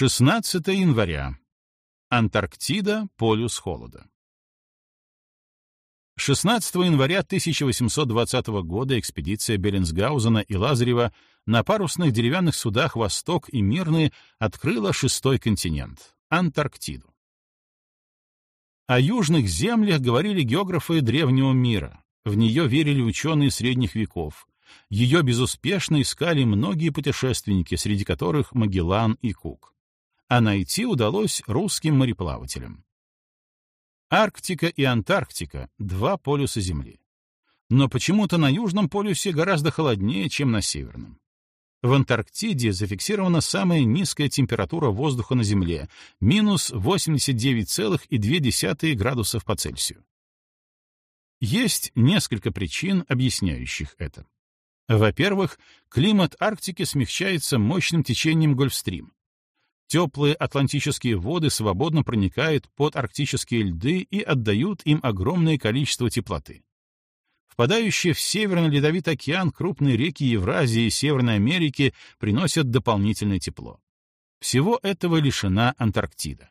16 января. Антарктида, полюс холода. 16 января 1820 года экспедиция Беллинсгаузена и Лазарева на парусных деревянных судах «Восток» и «Мирный» открыла шестой континент — Антарктиду. О южных землях говорили географы древнего мира, в нее верили ученые средних веков, ее безуспешно искали многие путешественники, среди которых Магеллан и Кук. А найти удалось русским мореплавателям. Арктика и Антарктика — два полюса Земли. Но почему-то на Южном полюсе гораздо холоднее, чем на Северном. В Антарктиде зафиксирована самая низкая температура воздуха на Земле — минус 89,2 градусов по Цельсию. Есть несколько причин, объясняющих это. Во-первых, климат Арктики смягчается мощным течением Гольфстрим. Теплые атлантические воды свободно проникают под арктические льды и отдают им огромное количество теплоты. Впадающие в Северный Ледовитый океан крупные реки Евразии и Северной Америки приносят дополнительное тепло. Всего этого лишена Антарктида.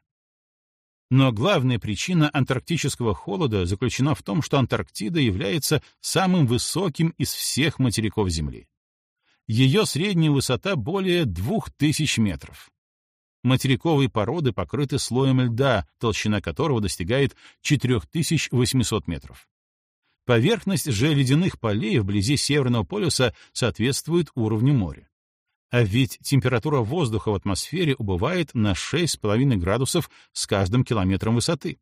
Но главная причина антарктического холода заключена в том, что Антарктида является самым высоким из всех материков Земли. Ее средняя высота более 2000 метров. Материковые породы покрыты слоем льда, толщина которого достигает 4800 метров. Поверхность же ледяных полей вблизи Северного полюса соответствует уровню моря. А ведь температура воздуха в атмосфере убывает на 6,5 градусов с каждым километром высоты.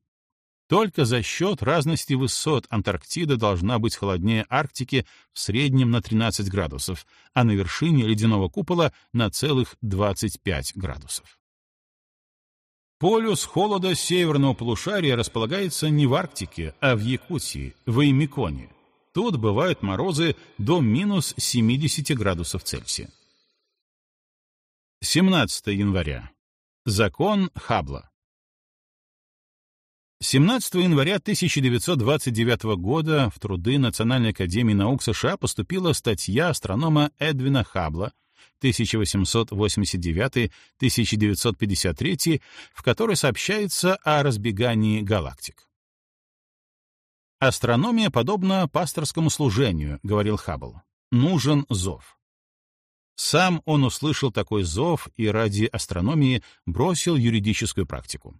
Только за счет разности высот Антарктида должна быть холоднее Арктики в среднем на 13 градусов, а на вершине ледяного купола на целых 25 градусов. Полюс холода северного полушария располагается не в Арктике, а в Якутии, в Эймиконе. Тут бывают морозы до минус 70 градусов Цельсия. 17 января. Закон Хаббла. 17 января 1929 года в труды Национальной академии наук США поступила статья астронома Эдвина Хаббла 1889-1953, в которой сообщается о разбегании галактик. «Астрономия подобна пасторскому служению», — говорил Хаббл. «Нужен зов». Сам он услышал такой зов и ради астрономии бросил юридическую практику.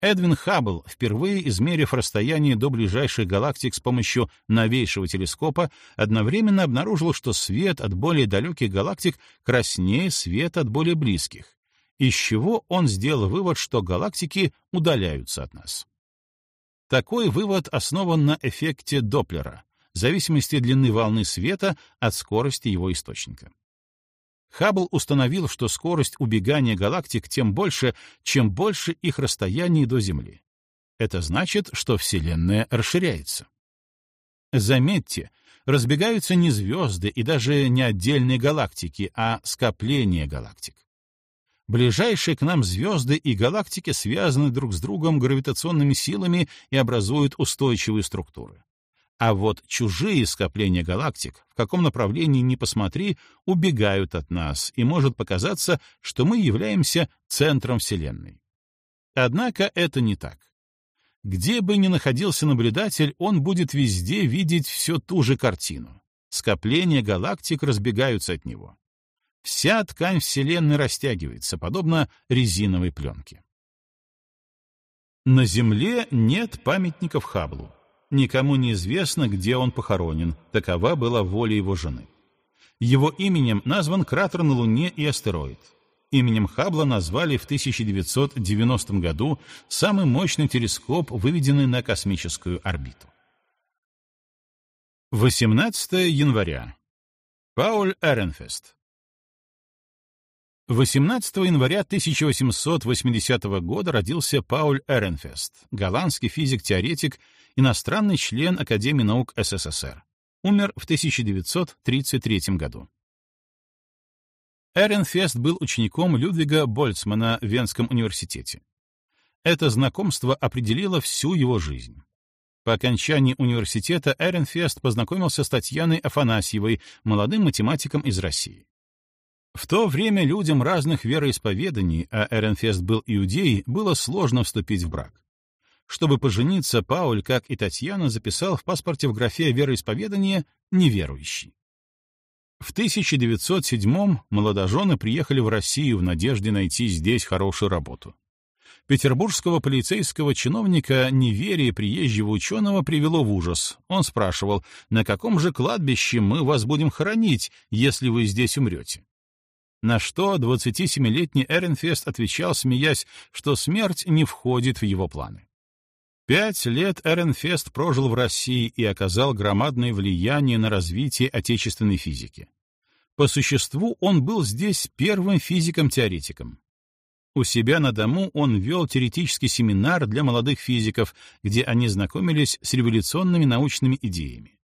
Эдвин Хаббл, впервые измерив расстояние до ближайших галактик с помощью новейшего телескопа, одновременно обнаружил, что свет от более далеких галактик краснее света от более близких, из чего он сделал вывод, что галактики удаляются от нас. Такой вывод основан на эффекте Доплера, зависимости длины волны света от скорости его источника. Хаббл установил, что скорость убегания галактик тем больше, чем больше их расстояние до Земли. Это значит, что Вселенная расширяется. Заметьте, разбегаются не звезды и даже не отдельные галактики, а скопления галактик. Ближайшие к нам звезды и галактики связаны друг с другом гравитационными силами и образуют устойчивые структуры. А вот чужие скопления галактик, в каком направлении ни посмотри, убегают от нас, и может показаться, что мы являемся центром Вселенной. Однако это не так. Где бы ни находился наблюдатель, он будет везде видеть всю ту же картину. Скопления галактик разбегаются от него. Вся ткань Вселенной растягивается, подобно резиновой пленке. На Земле нет памятников Хаблу никому не известно, где он похоронен, такова была воля его жены. Его именем назван кратер на Луне и астероид. Именем Хаббла назвали в 1990 году самый мощный телескоп, выведенный на космическую орбиту. 18 января. Пауль Эренфест. 18 января 1880 года родился Пауль Эренфест, голландский физик-теоретик иностранный член Академии наук СССР. Умер в 1933 году. Эренфест был учеником Людвига Больцмана в Венском университете. Это знакомство определило всю его жизнь. По окончании университета Эренфест познакомился с Татьяной Афанасьевой, молодым математиком из России. В то время людям разных вероисповеданий, а Эренфест был иудей, было сложно вступить в брак. Чтобы пожениться, Пауль, как и Татьяна, записал в паспорте в графе вероисповедания «неверующий». В 1907-м молодожены приехали в Россию в надежде найти здесь хорошую работу. Петербургского полицейского чиновника неверие приезжего ученого привело в ужас. Он спрашивал, на каком же кладбище мы вас будем хоронить, если вы здесь умрете? На что 27-летний Эренфест отвечал, смеясь, что смерть не входит в его планы. Пять лет Эренфест прожил в России и оказал громадное влияние на развитие отечественной физики. По существу он был здесь первым физиком-теоретиком. У себя на дому он вел теоретический семинар для молодых физиков, где они знакомились с революционными научными идеями.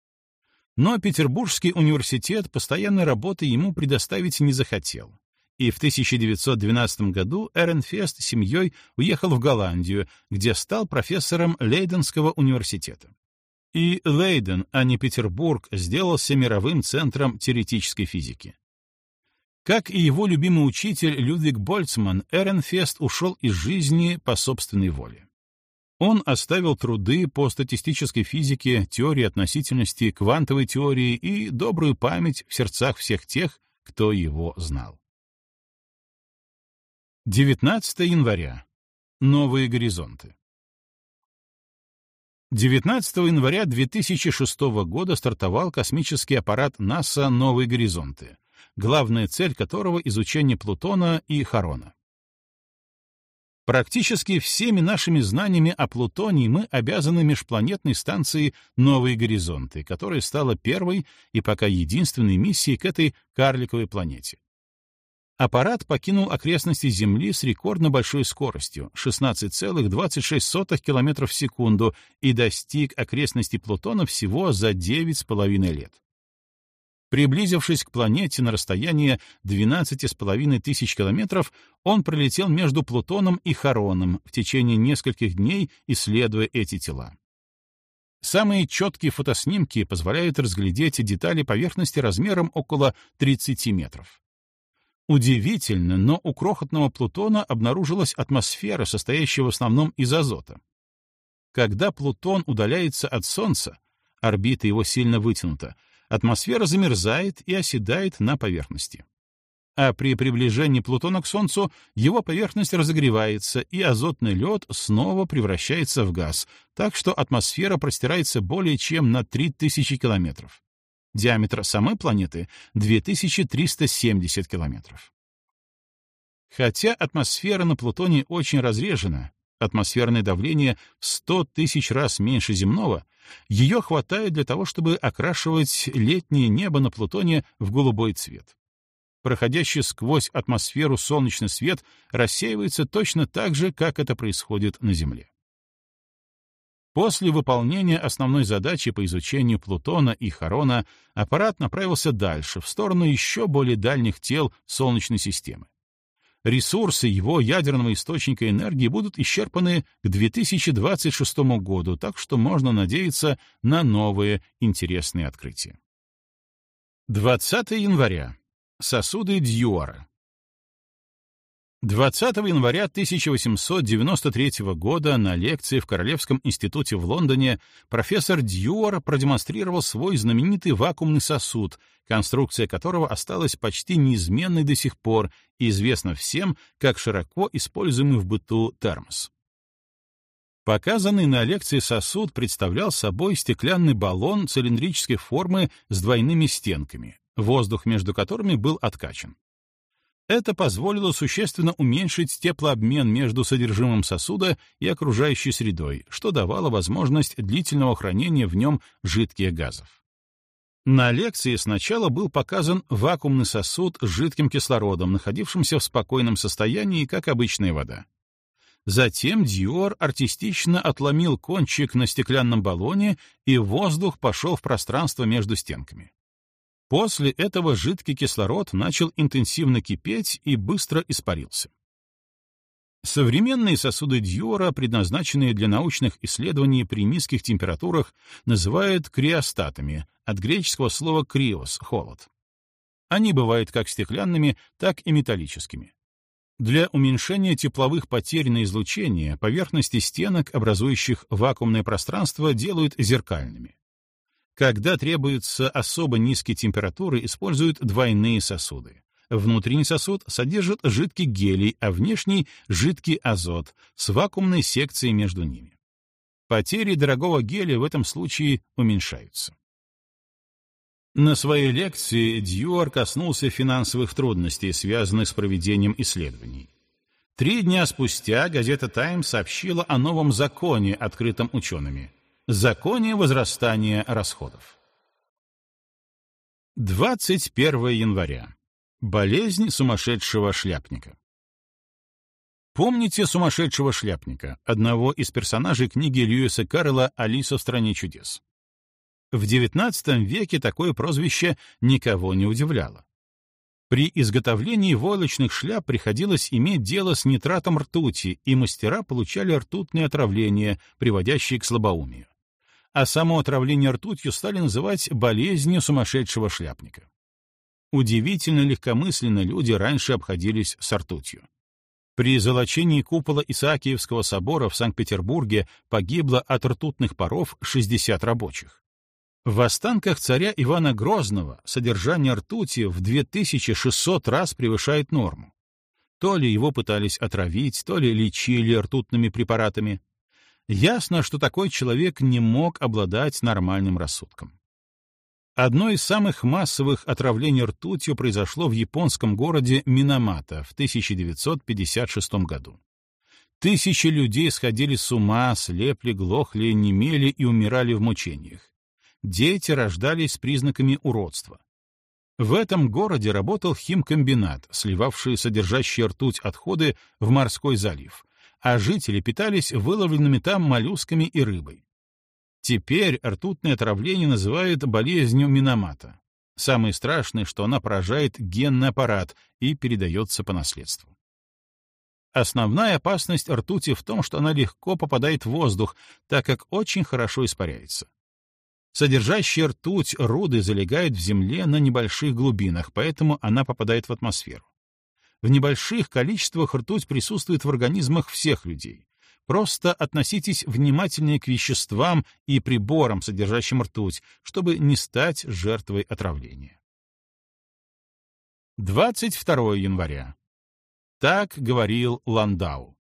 Но Петербургский университет постоянной работы ему предоставить не захотел. И в 1912 году Эренфест с семьей уехал в Голландию, где стал профессором Лейденского университета. И Лейден, а не Петербург, сделался мировым центром теоретической физики. Как и его любимый учитель Людвиг Больцман, Эренфест ушел из жизни по собственной воле. Он оставил труды по статистической физике, теории относительности, квантовой теории и добрую память в сердцах всех тех, кто его знал. 19 января. Новые горизонты. 19 января 2006 года стартовал космический аппарат НАСА «Новые горизонты», главная цель которого — изучение Плутона и Харона. Практически всеми нашими знаниями о Плутонии мы обязаны межпланетной станции «Новые горизонты», которая стала первой и пока единственной миссией к этой карликовой планете. Аппарат покинул окрестности Земли с рекордно большой скоростью — 16,26 км в секунду и достиг окрестностей Плутона всего за 9,5 лет. Приблизившись к планете на расстояние 12,5 тысяч километров, он пролетел между Плутоном и Хароном в течение нескольких дней, исследуя эти тела. Самые четкие фотоснимки позволяют разглядеть детали поверхности размером около 30 метров. Удивительно, но у крохотного Плутона обнаружилась атмосфера, состоящая в основном из азота. Когда Плутон удаляется от Солнца, орбита его сильно вытянута, атмосфера замерзает и оседает на поверхности. А при приближении Плутона к Солнцу его поверхность разогревается, и азотный лед снова превращается в газ, так что атмосфера простирается более чем на 3000 километров. Диаметр самой планеты — 2370 километров. Хотя атмосфера на Плутоне очень разрежена, атмосферное давление в 100 тысяч раз меньше земного, ее хватает для того, чтобы окрашивать летнее небо на Плутоне в голубой цвет. Проходящий сквозь атмосферу солнечный свет рассеивается точно так же, как это происходит на Земле. После выполнения основной задачи по изучению Плутона и Харона аппарат направился дальше, в сторону еще более дальних тел Солнечной системы ресурсы его ядерного источника энергии будут исчерпаны к 2026 году, так что можно надеяться на новые интересные открытия. 20 января. Сосуды Дьюара. 20 января 1893 года на лекции в Королевском институте в Лондоне профессор Дьюар продемонстрировал свой знаменитый вакуумный сосуд, конструкция которого осталась почти неизменной до сих пор и известна всем как широко используемый в быту термос. Показанный на лекции сосуд представлял собой стеклянный баллон цилиндрической формы с двойными стенками, воздух между которыми был откачан. Это позволило существенно уменьшить теплообмен между содержимым сосуда и окружающей средой, что давало возможность длительного хранения в нем жидких газов. На лекции сначала был показан вакуумный сосуд с жидким кислородом, находившимся в спокойном состоянии, как обычная вода. Затем Диор артистично отломил кончик на стеклянном баллоне, и воздух пошел в пространство между стенками. После этого жидкий кислород начал интенсивно кипеть и быстро испарился. Современные сосуды Дьюра, предназначенные для научных исследований при низких температурах, называют криостатами, от греческого слова «криос» — «холод». Они бывают как стеклянными, так и металлическими. Для уменьшения тепловых потерь на излучение поверхности стенок, образующих вакуумное пространство, делают зеркальными. Когда требуются особо низкие температуры, используют двойные сосуды. Внутренний сосуд содержит жидкий гелий, а внешний — жидкий азот с вакуумной секцией между ними. Потери дорогого гелия в этом случае уменьшаются. На своей лекции Дьюар коснулся финансовых трудностей, связанных с проведением исследований. Три дня спустя газета «Таймс» сообщила о новом законе, открытом учеными — законе возрастания расходов. 21 января. Болезнь сумасшедшего шляпника. Помните сумасшедшего шляпника, одного из персонажей книги Льюиса Каррелла «Алиса в стране чудес»? В XIX веке такое прозвище никого не удивляло. При изготовлении войлочных шляп приходилось иметь дело с нитратом ртути, и мастера получали ртутные отравления, приводящие к слабоумию. А само отравление ртутью стали называть болезнью сумасшедшего шляпника. Удивительно легкомысленно люди раньше обходились с ртутью. При золочении купола Исаакиевского собора в Санкт-Петербурге погибло от ртутных паров 60 рабочих. В останках царя Ивана Грозного содержание ртути в 2600 раз превышает норму. То ли его пытались отравить, то ли лечили ртутными препаратами. Ясно, что такой человек не мог обладать нормальным рассудком. Одно из самых массовых отравлений ртутью произошло в японском городе Минамата в 1956 году. Тысячи людей сходили с ума, слепли, глохли, немели и умирали в мучениях. Дети рождались с признаками уродства. В этом городе работал химкомбинат, сливавший содержащие ртуть отходы в морской залив, а жители питались выловленными там моллюсками и рыбой. Теперь ртутное отравление называют болезнью Миномата. Самое страшное, что она поражает генный аппарат и передается по наследству. Основная опасность ртути в том, что она легко попадает в воздух, так как очень хорошо испаряется. Содержащие ртуть руды залегают в земле на небольших глубинах, поэтому она попадает в атмосферу. В небольших количествах ртуть присутствует в организмах всех людей, Просто относитесь внимательнее к веществам и приборам, содержащим ртуть, чтобы не стать жертвой отравления. 22 января. Так говорил Ландау.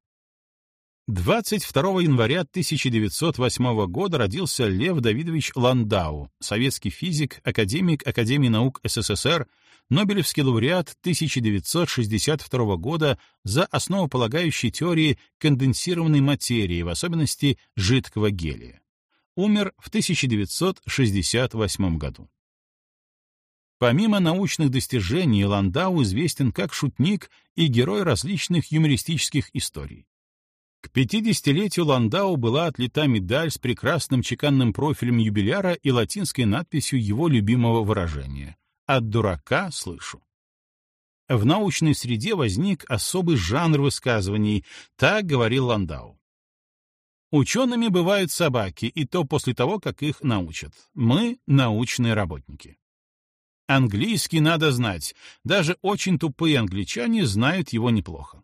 22 января 1908 года родился Лев Давидович Ландау, советский физик, академик Академии наук СССР, Нобелевский лауреат 1962 года за основополагающие теории конденсированной материи, в особенности жидкого гелия. Умер в 1968 году. Помимо научных достижений, Ландау известен как шутник и герой различных юмористических историй. К 50-летию Ландау была отлита медаль с прекрасным чеканным профилем юбиляра и латинской надписью его любимого выражения «От дурака слышу». В научной среде возник особый жанр высказываний, так говорил Ландау. Учеными бывают собаки, и то после того, как их научат. Мы — научные работники. Английский надо знать. Даже очень тупые англичане знают его неплохо.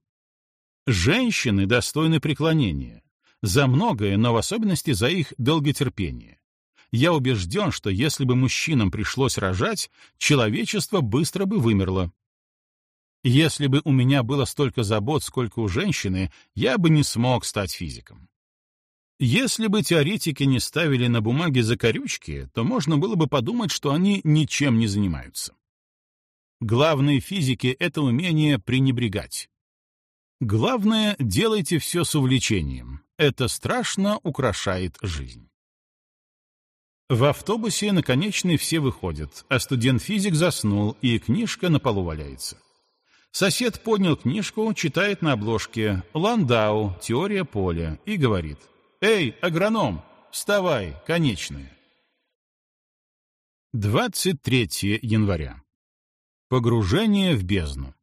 Женщины достойны преклонения. За многое, но в особенности за их долготерпение. Я убежден, что если бы мужчинам пришлось рожать, человечество быстро бы вымерло. Если бы у меня было столько забот, сколько у женщины, я бы не смог стать физиком. Если бы теоретики не ставили на бумаге закорючки, то можно было бы подумать, что они ничем не занимаются. Главное в физике — это умение пренебрегать. Главное, делайте все с увлечением. Это страшно украшает жизнь. В автобусе на конечной все выходят, а студент-физик заснул, и книжка на полу валяется. Сосед поднял книжку, читает на обложке «Ландау. Теория поля» и говорит «Эй, агроном, вставай, конечная». 23 января. Погружение в бездну.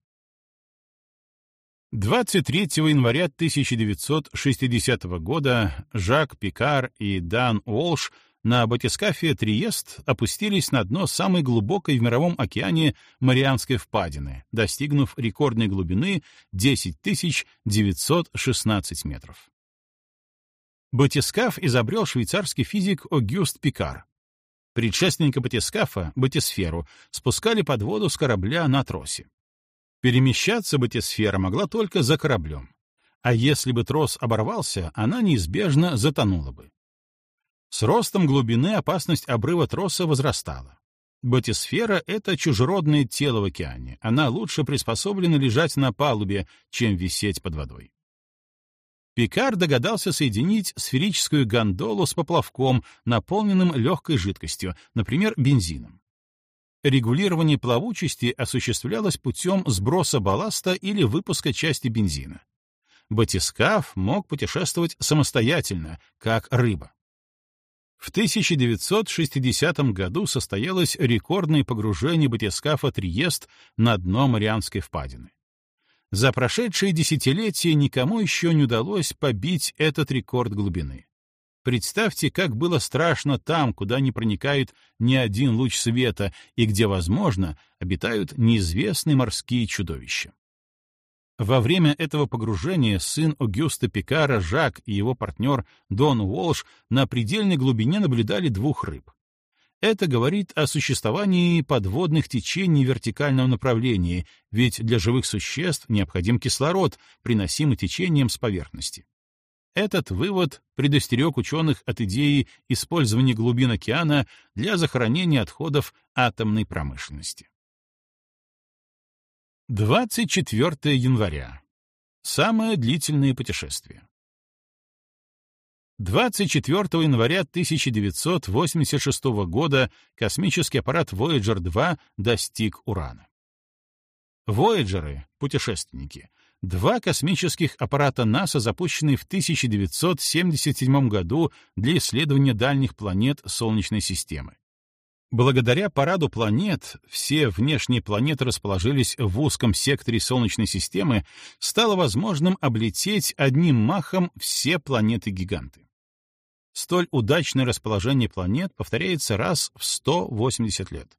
23 января 1960 года Жак Пикар и Дан Уолш на батискафе Триест опустились на дно самой глубокой в мировом океане Марианской впадины, достигнув рекордной глубины 10 916 метров. Батискаф изобрел швейцарский физик Огюст Пикар. Предшественника батискафа, батисферу, спускали под воду с корабля на тросе. Перемещаться батисфера могла только за кораблем. А если бы трос оборвался, она неизбежно затонула бы. С ростом глубины опасность обрыва троса возрастала. Батисфера — это чужеродное тело в океане. Она лучше приспособлена лежать на палубе, чем висеть под водой. Пикар догадался соединить сферическую гондолу с поплавком, наполненным легкой жидкостью, например, бензином. Регулирование плавучести осуществлялось путем сброса балласта или выпуска части бензина. Батискаф мог путешествовать самостоятельно, как рыба. В 1960 году состоялось рекордное погружение батискафа «Триест» на дно Марианской впадины. За прошедшие десятилетия никому еще не удалось побить этот рекорд глубины. Представьте, как было страшно там, куда не проникает ни один луч света и где, возможно, обитают неизвестные морские чудовища. Во время этого погружения сын Огюста Пикара Жак и его партнер Дон Уолш на предельной глубине наблюдали двух рыб. Это говорит о существовании подводных течений вертикального направления, ведь для живых существ необходим кислород, приносимый течением с поверхности. Этот вывод предостерег ученых от идеи использования глубин океана для захоронения отходов атомной промышленности. 24 января. Самое длительное путешествие. 24 января 1986 года космический аппарат Voyager 2 достиг Урана. Вояджеры, путешественники, два космических аппарата НАСА, запущенные в 1977 году для исследования дальних планет Солнечной системы. Благодаря параду планет, все внешние планеты расположились в узком секторе Солнечной системы, стало возможным облететь одним махом все планеты-гиганты. Столь удачное расположение планет повторяется раз в 180 лет.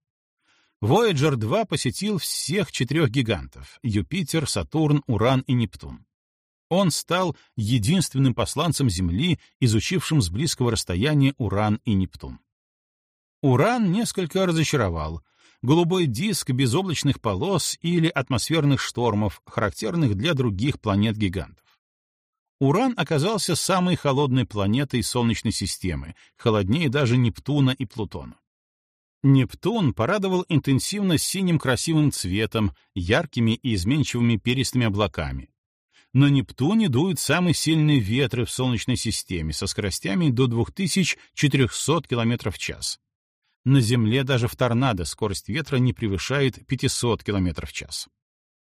Voyager 2 посетил всех четырех гигантов — Юпитер, Сатурн, Уран и Нептун. Он стал единственным посланцем Земли, изучившим с близкого расстояния Уран и Нептун. Уран несколько разочаровал. Голубой диск без облачных полос или атмосферных штормов, характерных для других планет-гигантов. Уран оказался самой холодной планетой Солнечной системы, холоднее даже Нептуна и Плутона. Нептун порадовал интенсивно синим красивым цветом, яркими и изменчивыми перистыми облаками. На Нептуне дуют самые сильные ветры в Солнечной системе со скоростями до 2400 км в час. На Земле даже в торнадо скорость ветра не превышает 500 км в час.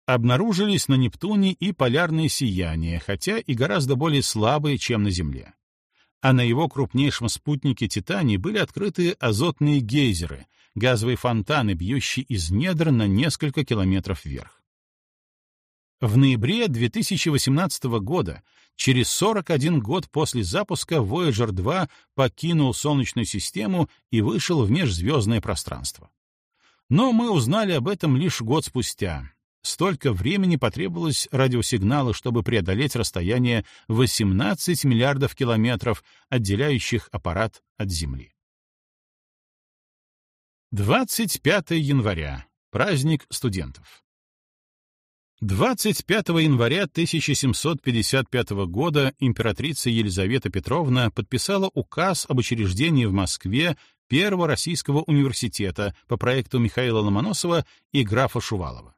Обнаружились на Нептуне и полярные сияния, хотя и гораздо более слабые, чем на Земле. А на его крупнейшем спутнике Титане были открыты азотные гейзеры, газовые фонтаны, бьющие из недр на несколько километров вверх. В ноябре 2018 года, через 41 год после запуска, Voyager 2 покинул Солнечную систему и вышел в межзвездное пространство. Но мы узнали об этом лишь год спустя, Столько времени потребовалось радиосигнала, чтобы преодолеть расстояние 18 миллиардов километров, отделяющих аппарат от Земли. 25 января. Праздник студентов. 25 января 1755 года императрица Елизавета Петровна подписала указ об учреждении в Москве Первого Российского университета по проекту Михаила Ломоносова и графа Шувалова.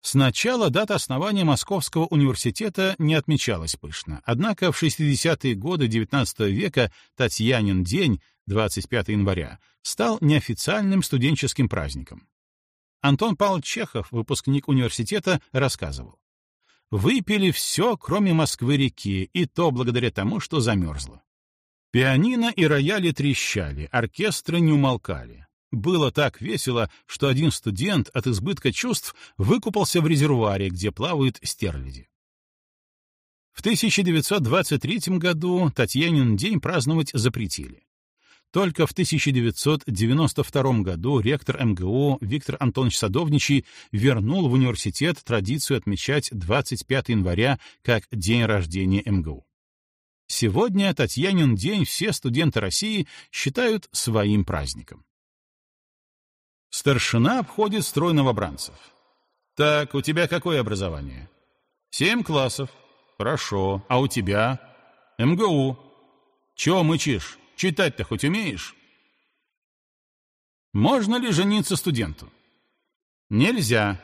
Сначала дата основания Московского университета не отмечалась пышно, однако в 60-е годы XIX века Татьянин день, 25 января, стал неофициальным студенческим праздником. Антон Павлович Чехов, выпускник университета, рассказывал. «Выпили все, кроме Москвы-реки, и то благодаря тому, что замерзло. Пианино и рояли трещали, оркестры не умолкали. Было так весело, что один студент от избытка чувств выкупался в резервуаре, где плавают стерляди. В 1923 году Татьянин день праздновать запретили. Только в 1992 году ректор МГУ Виктор Антонович Садовничий вернул в университет традицию отмечать 25 января как день рождения МГУ. Сегодня Татьянин день все студенты России считают своим праздником. Старшина обходит строй новобранцев. «Так, у тебя какое образование?» «Семь классов». «Хорошо. А у тебя?» «МГУ». «Чего мычишь? Читать-то хоть умеешь?» Можно ли жениться студенту? Нельзя.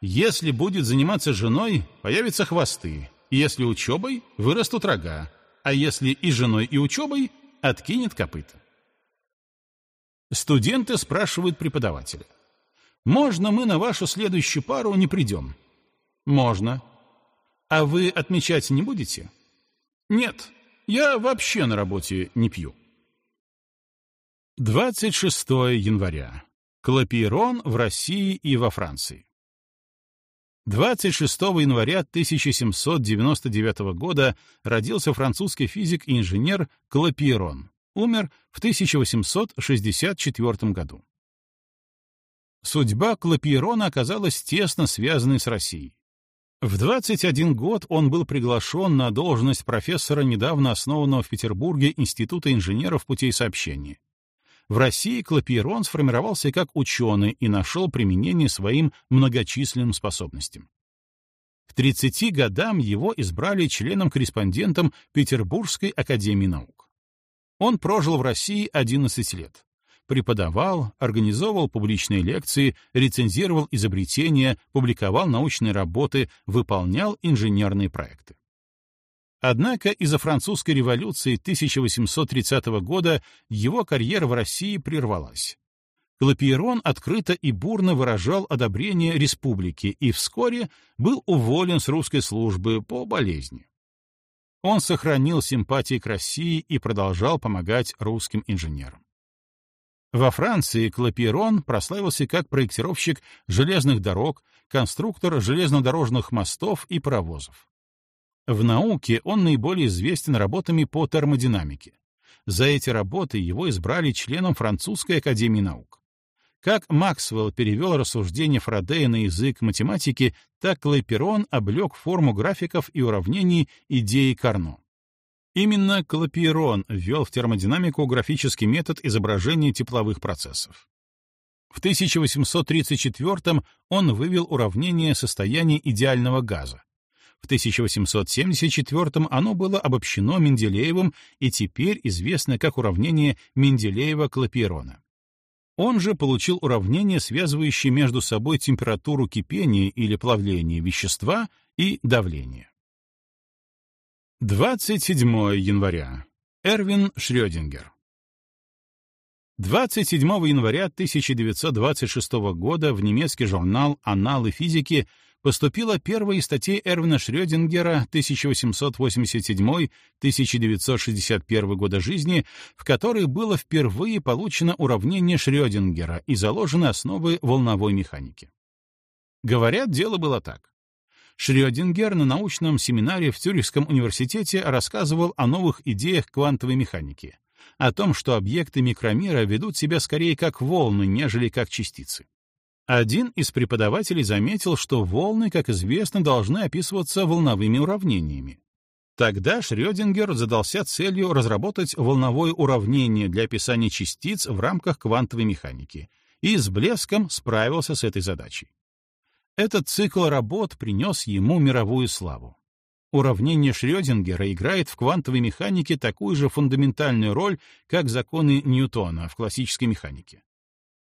Если будет заниматься женой, появятся хвосты. Если учебой, вырастут рога. А если и женой, и учебой, откинет копыта. Студенты спрашивают преподавателя. «Можно мы на вашу следующую пару не придем?» «Можно». «А вы отмечать не будете?» «Нет, я вообще на работе не пью». 26 января. Клопирон в России и во Франции. 26 января 1799 года родился французский физик и инженер Клопирон умер в 1864 году. Судьба Клопирона оказалась тесно связанной с Россией. В 21 год он был приглашен на должность профессора недавно основанного в Петербурге Института инженеров путей сообщения. В России Клопирон сформировался как ученый и нашел применение своим многочисленным способностям. К 30 годам его избрали членом-корреспондентом Петербургской академии наук. Он прожил в России 11 лет. Преподавал, организовывал публичные лекции, рецензировал изобретения, публиковал научные работы, выполнял инженерные проекты. Однако из-за французской революции 1830 года его карьера в России прервалась. Клопиерон открыто и бурно выражал одобрение республики и вскоре был уволен с русской службы по болезни. Он сохранил симпатии к России и продолжал помогать русским инженерам. Во Франции Клопирон прославился как проектировщик железных дорог, конструктор железнодорожных мостов и паровозов. В науке он наиболее известен работами по термодинамике. За эти работы его избрали членом Французской академии наук. Как Максвелл перевел рассуждения Фарадея на язык математики, так Клайперон облег форму графиков и уравнений идеи Карно. Именно Клапейрон ввел в термодинамику графический метод изображения тепловых процессов. В 1834 он вывел уравнение состояния идеального газа. В 1874 оно было обобщено Менделеевым и теперь известно как уравнение Менделеева-Клапейрона. Он же получил уравнение, связывающее между собой температуру кипения или плавления вещества и давление. 27 января. Эрвин Шрёдингер. 27 января 1926 года в немецкий журнал «Аналы физики» поступила первая из статей Эрвина Шрёдингера 1887-1961 года жизни, в которой было впервые получено уравнение Шрёдингера и заложены основы волновой механики. Говорят, дело было так. Шрёдингер на научном семинаре в Цюрихском университете рассказывал о новых идеях квантовой механики, о том, что объекты микромира ведут себя скорее как волны, нежели как частицы. Один из преподавателей заметил, что волны, как известно, должны описываться волновыми уравнениями. Тогда Шрёдингер задался целью разработать волновое уравнение для описания частиц в рамках квантовой механики и с блеском справился с этой задачей. Этот цикл работ принес ему мировую славу. Уравнение Шрёдингера играет в квантовой механике такую же фундаментальную роль, как законы Ньютона в классической механике.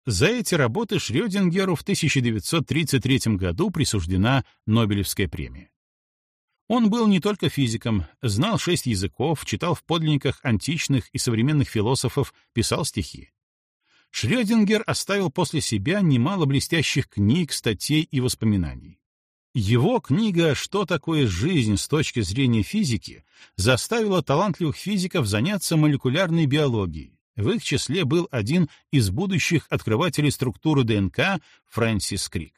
За эти работы Шрёдингеру в 1933 году присуждена Нобелевская премия. Он был не только физиком, знал шесть языков, читал в подлинниках античных и современных философов, писал стихи. Шрёдингер оставил после себя немало блестящих книг, статей и воспоминаний. Его книга «Что такое жизнь с точки зрения физики» заставила талантливых физиков заняться молекулярной биологией, в их числе был один из будущих открывателей структуры ДНК Фрэнсис Крик.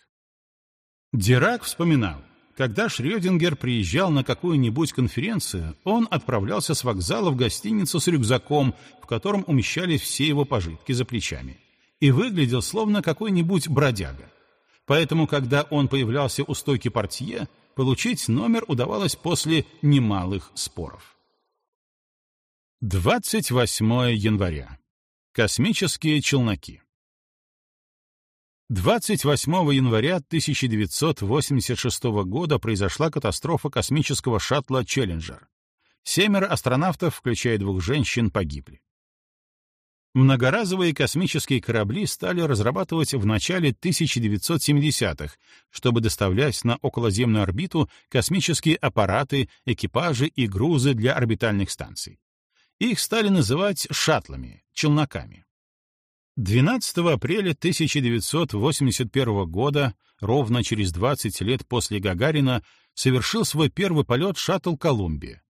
Дирак вспоминал, Когда Шрёдингер приезжал на какую-нибудь конференцию, он отправлялся с вокзала в гостиницу с рюкзаком, в котором умещались все его пожитки за плечами, и выглядел словно какой-нибудь бродяга. Поэтому, когда он появлялся у стойки портье, получить номер удавалось после немалых споров. 28 января. Космические челноки. 28 января 1986 года произошла катастрофа космического шаттла «Челленджер». Семеро астронавтов, включая двух женщин, погибли. Многоразовые космические корабли стали разрабатывать в начале 1970-х, чтобы доставлять на околоземную орбиту космические аппараты, экипажи и грузы для орбитальных станций. Их стали называть шаттлами, челноками. 12 апреля 1981 года, ровно через 20 лет после Гагарина, совершил свой первый полет шаттл «Колумбия».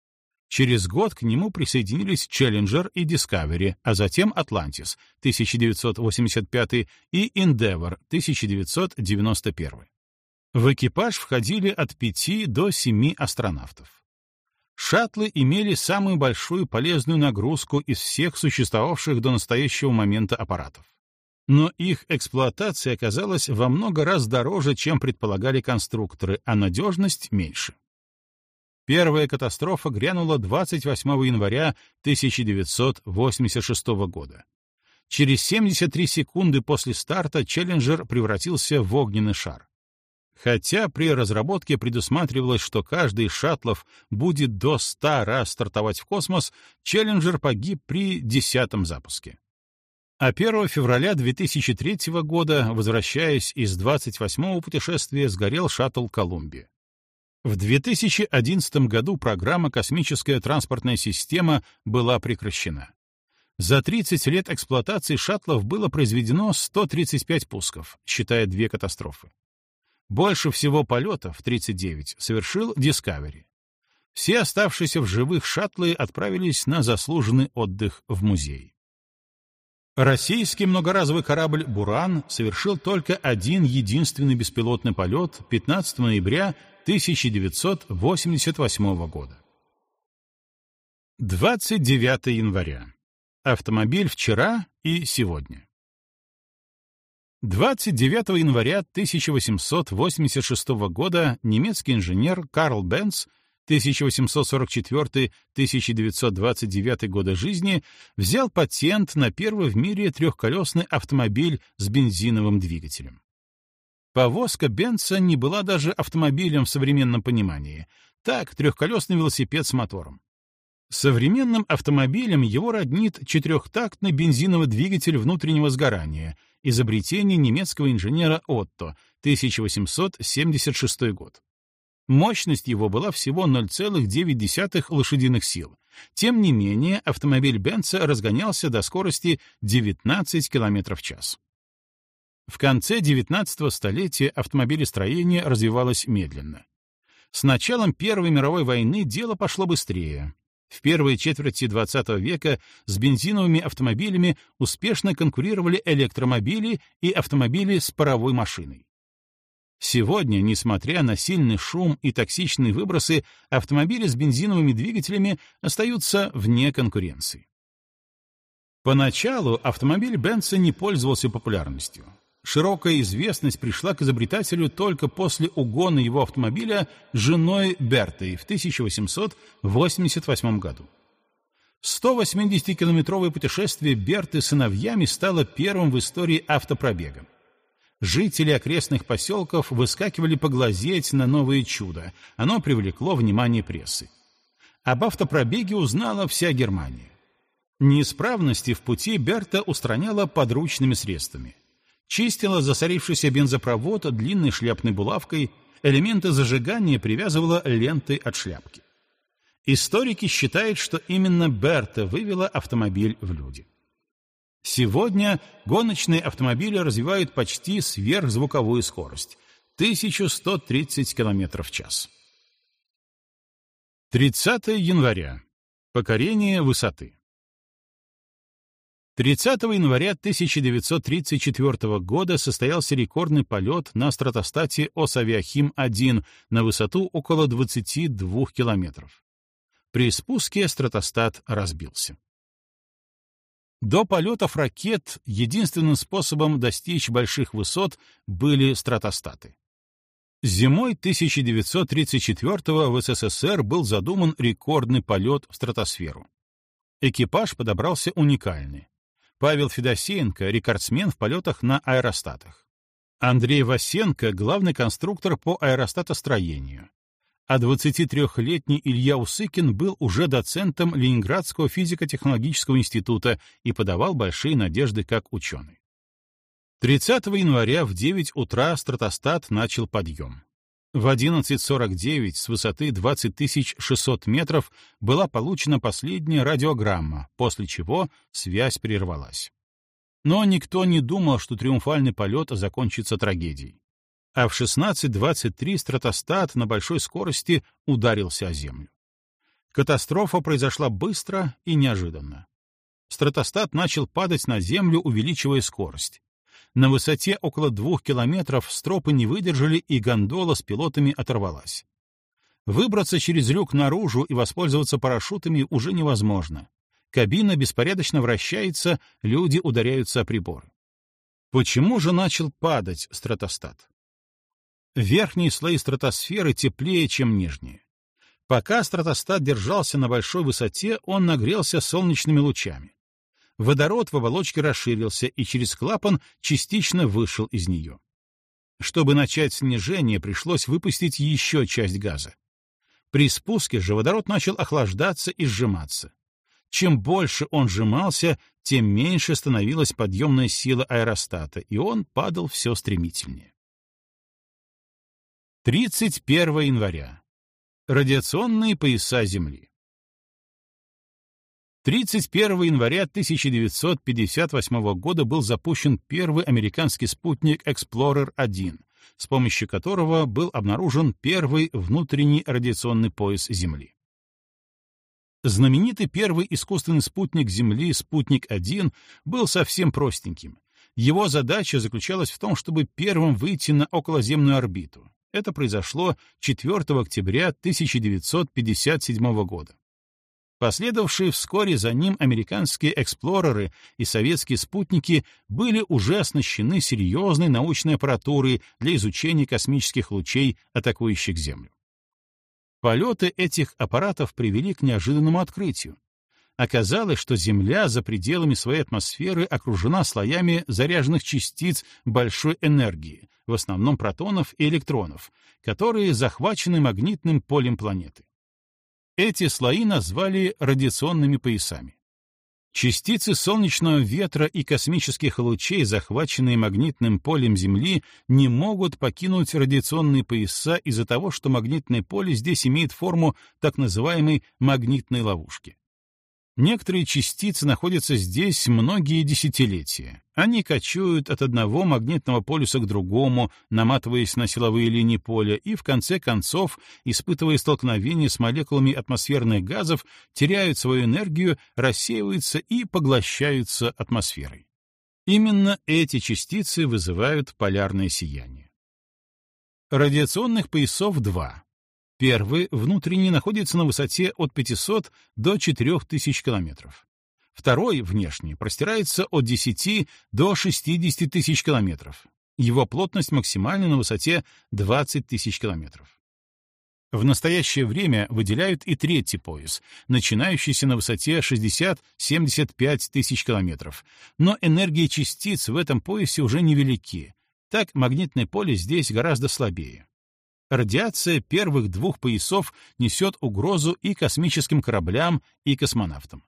Через год к нему присоединились «Челленджер» и «Дискавери», а затем «Атлантис» 1985 и «Эндевор» 1991. В экипаж входили от 5 до 7 астронавтов. Шаттлы имели самую большую полезную нагрузку из всех существовавших до настоящего момента аппаратов. Но их эксплуатация оказалась во много раз дороже, чем предполагали конструкторы, а надежность меньше. Первая катастрофа грянула 28 января 1986 года. Через 73 секунды после старта «Челленджер» превратился в огненный шар. Хотя при разработке предусматривалось, что каждый из шаттлов будет до 100 раз стартовать в космос, Челленджер погиб при десятом запуске. А 1 февраля 2003 года, возвращаясь из 28-го путешествия, сгорел шаттл «Колумбия». В 2011 году программа «Космическая транспортная система» была прекращена. За 30 лет эксплуатации шаттлов было произведено 135 пусков, считая две катастрофы. Больше всего полетов, 39, совершил Discovery. Все оставшиеся в живых шаттлы отправились на заслуженный отдых в музей. Российский многоразовый корабль «Буран» совершил только один единственный беспилотный полет 15 ноября 1988 года. 29 января. Автомобиль вчера и сегодня. 29 января 1886 года немецкий инженер Карл Бенц 1844-1929 года жизни взял патент на первый в мире трехколесный автомобиль с бензиновым двигателем. Повозка Бенца не была даже автомобилем в современном понимании. Так, трехколесный велосипед с мотором. Современным автомобилем его роднит четырехтактный бензиновый двигатель внутреннего сгорания, изобретение немецкого инженера Отто, 1876 год. Мощность его была всего 0,9 лошадиных сил. Тем не менее, автомобиль Бенца разгонялся до скорости 19 км в час. В конце XIX столетия автомобилестроение развивалось медленно. С началом Первой мировой войны дело пошло быстрее. В первой четверти XX века с бензиновыми автомобилями успешно конкурировали электромобили и автомобили с паровой машиной. Сегодня, несмотря на сильный шум и токсичные выбросы, автомобили с бензиновыми двигателями остаются вне конкуренции. Поначалу автомобиль Бенца не пользовался популярностью. Широкая известность пришла к изобретателю только после угона его автомобиля женой Бертой в 1888 году. 180-километровое путешествие Берты сыновьями стало первым в истории автопробегом. Жители окрестных поселков выскакивали поглазеть на новое чудо. Оно привлекло внимание прессы. Об автопробеге узнала вся Германия. Неисправности в пути Берта устраняла подручными средствами чистила засорившийся бензопровод длинной шляпной булавкой, элементы зажигания привязывала лентой от шляпки. Историки считают, что именно Берта вывела автомобиль в люди. Сегодня гоночные автомобили развивают почти сверхзвуковую скорость — 1130 км в час. 30 января. Покорение высоты. 30 января 1934 года состоялся рекордный полет на стратостате Осавиахим-1 на высоту около 22 километров. При спуске стратостат разбился. До полетов ракет единственным способом достичь больших высот были стратостаты. Зимой 1934 в СССР был задуман рекордный полет в стратосферу. Экипаж подобрался уникальный. Павел Федосеенко — рекордсмен в полетах на аэростатах. Андрей Васенко — главный конструктор по аэростатостроению. А 23-летний Илья Усыкин был уже доцентом Ленинградского физико-технологического института и подавал большие надежды как ученый. 30 января в 9 утра стратостат начал подъем. В 11.49 с высоты 20 600 метров была получена последняя радиограмма, после чего связь прервалась. Но никто не думал, что триумфальный полет закончится трагедией. А в 16.23 стратостат на большой скорости ударился о землю. Катастрофа произошла быстро и неожиданно. Стратостат начал падать на землю, увеличивая скорость. На высоте около двух километров стропы не выдержали, и гондола с пилотами оторвалась. Выбраться через люк наружу и воспользоваться парашютами уже невозможно. Кабина беспорядочно вращается, люди ударяются о приборы. Почему же начал падать стратостат? Верхние слои стратосферы теплее, чем нижние. Пока стратостат держался на большой высоте, он нагрелся солнечными лучами водород в оболочке расширился и через клапан частично вышел из нее. Чтобы начать снижение, пришлось выпустить еще часть газа. При спуске же водород начал охлаждаться и сжиматься. Чем больше он сжимался, тем меньше становилась подъемная сила аэростата, и он падал все стремительнее. 31 января. Радиационные пояса Земли. 31 января 1958 года был запущен первый американский спутник Explorer-1, с помощью которого был обнаружен первый внутренний радиационный пояс Земли. Знаменитый первый искусственный спутник Земли, «Спутник-1», был совсем простеньким. Его задача заключалась в том, чтобы первым выйти на околоземную орбиту. Это произошло 4 октября 1957 года. Последовавшие вскоре за ним американские эксплореры и советские спутники были уже оснащены серьезной научной аппаратурой для изучения космических лучей, атакующих Землю. Полеты этих аппаратов привели к неожиданному открытию. Оказалось, что Земля за пределами своей атмосферы окружена слоями заряженных частиц большой энергии, в основном протонов и электронов, которые захвачены магнитным полем планеты. Эти слои назвали радиационными поясами. Частицы солнечного ветра и космических лучей, захваченные магнитным полем Земли, не могут покинуть радиационные пояса из-за того, что магнитное поле здесь имеет форму так называемой магнитной ловушки. Некоторые частицы находятся здесь многие десятилетия. Они кочуют от одного магнитного полюса к другому, наматываясь на силовые линии поля, и в конце концов, испытывая столкновение с молекулами атмосферных газов, теряют свою энергию, рассеиваются и поглощаются атмосферой. Именно эти частицы вызывают полярное сияние. Радиационных поясов два Первый, внутренний, находится на высоте от 500 до 4000 километров. Второй, внешний, простирается от 10 до 60 тысяч километров. Его плотность максимальна на высоте 20 тысяч километров. В настоящее время выделяют и третий пояс, начинающийся на высоте 60-75 тысяч километров, но энергии частиц в этом поясе уже невелики, так магнитное поле здесь гораздо слабее. Радиация первых двух поясов несет угрозу и космическим кораблям, и космонавтам.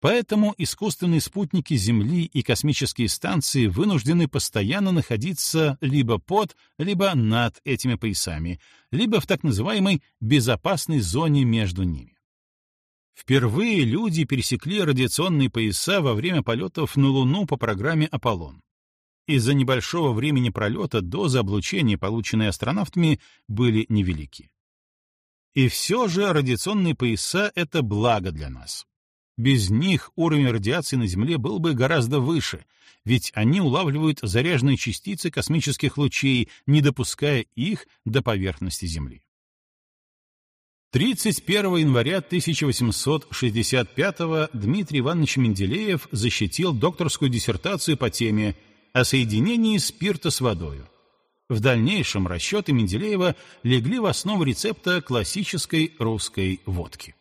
Поэтому искусственные спутники Земли и космические станции вынуждены постоянно находиться либо под, либо над этими поясами, либо в так называемой безопасной зоне между ними. Впервые люди пересекли радиационные пояса во время полетов на Луну по программе «Аполлон». Из-за небольшого времени пролета дозы облучения, полученные астронавтами, были невелики. И все же радиационные пояса — это благо для нас. Без них уровень радиации на Земле был бы гораздо выше, ведь они улавливают заряженные частицы космических лучей, не допуская их до поверхности Земли. 31 января 1865 Дмитрий Иванович Менделеев защитил докторскую диссертацию по теме о соединении спирта с водой. В дальнейшем расчеты Менделеева легли в основу рецепта классической русской водки.